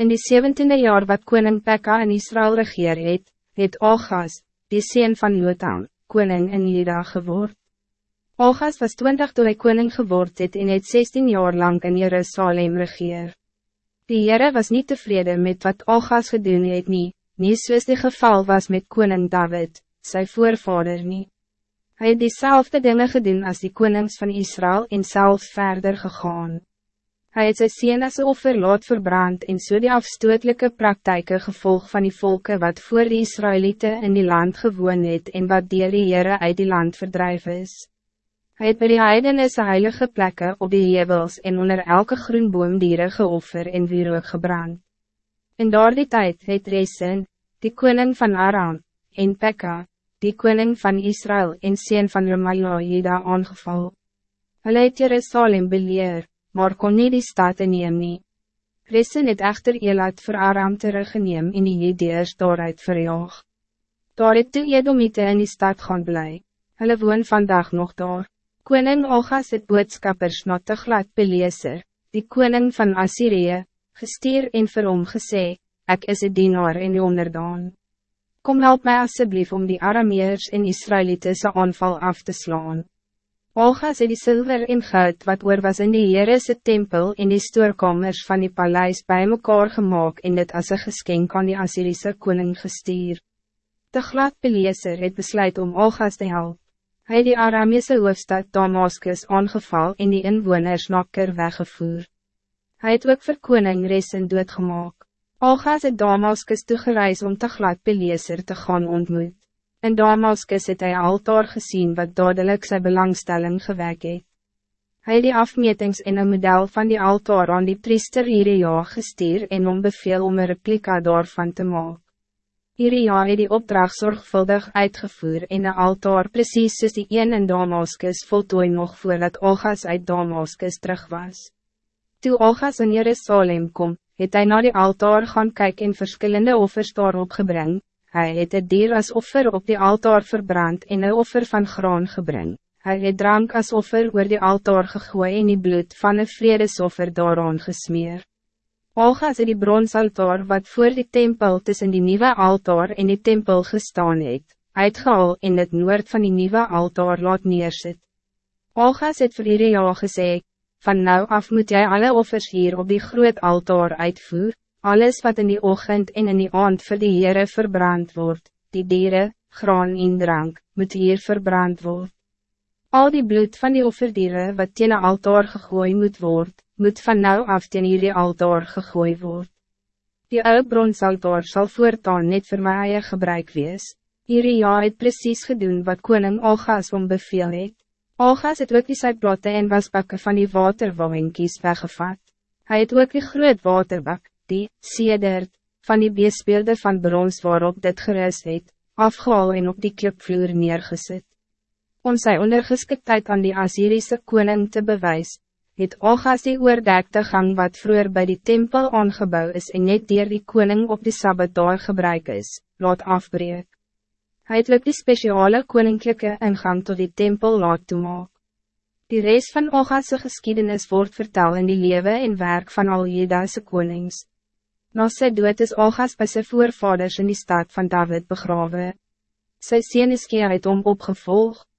In die 17e jaar wat koning Pekka in Israël regeer het, het Ogas, die sien van Jotam, koning in Juda geword. Ogas was 20 toen hij koning geword het en het 16 jaar lang in Jerusalem regeer. Die Heere was niet tevreden met wat Ogas gedoen het nie, nie soos die geval was met koning David, zijn voorvader nie. Hij het diezelfde dingen gedaan als die konings van Israël en zelfs verder gegaan. Hij het sy sien as offer laat verbrand en so die afstootlijke praktijken gevolg van die volken wat voor die Israëlieten in die land gewoon het en wat dier die Heere uit die land verdrijf is. Hij het by die heidenis heilige plekken op die hevels en onder elke groen boom dieren geoffer en wierook gebrand. In daar die tijd het Resen, die koning van Aram, en Pekka, die koning van Israël en sien van Remalia aangeval. Hulle het Jerusalem beleer, maar kon nie die stad neem nie. Resen het echter Elat vir Aram teruggeneem en die Jedeers daaruit verjaag. Daar het toe Edomite in die stad gaan bly. Hulle woon vandag nog daar. Koning Ogas het boodskappers na te glad beleeser, die koning van Assyrië, gestuur en vir hom gesê, ek is een dienaar en die onderdaan. Kom help mij alsjeblieft om die Arameers en Israëlitische aanval af te slaan. Olga sê die zilver en goud wat oor was in die Heerese tempel en die stoorkamers van die paleis bij mekaar gemaakt en dit as een geskenk aan die Assyrische koning gestuur. De glad beleeser het besluit om Olga's te helpen. Hij het die Aramese hoofdstad Damascus aangeval en die inwoners nakker weggevoer. Hij het ook vir koning Resen doodgemaak. Olga's het Damascus toegereis om te glad beleeser te gaan ontmoet. In Damaskus het hy altaar gezien wat dadelijk zijn belangstelling gewek het. Hy het die afmetings en een model van die altaar aan die priester Iria gestuur en om beveel om een replika daarvan te maken. Iria het die opdracht zorgvuldig uitgevoerd en de altaar precies soos die een in Damaskus voltooi nog voordat Olgas uit Damaskus terug was. Toe Olgas in Jerusalem kom, het hy na die altaar gaan kyk en verschillende offers daarop gebring, Hij het het dier als offer op die altaar verbrand en een offer van graan gebring. Hij het drank als offer oor die altaar gegooi en die bloed van een vredesoffer daaraan gesmeer. Olga het die bronsaltaar wat voor die tempel tussen die nieuwe altaar en die tempel gestaan het, uitgehaal en het noord van die nieuwe altaar laat neersit. Olga het vir Iria gesê, van nou af moet jij alle offers hier op die groot altaar uitvoer, Alles wat in die ochtend en in die aand vir die Heere verbrand wordt, die dieren, graan en drank, moet hier verbrand worden. Al die bloed van die offerdieren wat teen een altaar gegooid moet worden, moet van nou af teen hierdie altaar gegooid worden. Die oude bronsaltaar zal voortaan net vir my eie gebruik wees. Hierdie jaar het precies gedaan wat koning Algas om beveel het. Algas het ook die sydplatte en wasbakke van die waterwawinkies weggevat. Hij het ook die groot waterbak, die, sedert, van die beespeelde van brons waarop dit gerust het, afgehaal en op die klipvloer neergezet. Om sy ondergeskiktheid aan die Assyrische koning te bewijzen, het Ogas die oordekte gang wat vroeger bij die tempel aangebouw is en net dier die koning op die Sabbatdag gebruik is, laat afbreek. Hij het die speciale koninklijke ingang tot die tempel laat toemaak. Die rest van Ogas' geschiedenis wordt verteld in die leven en werk van al Jeda'se konings. Na sy dood is Algas by sy voorvaders in die stad van David begraven. Sy sien is het om opgevolgd.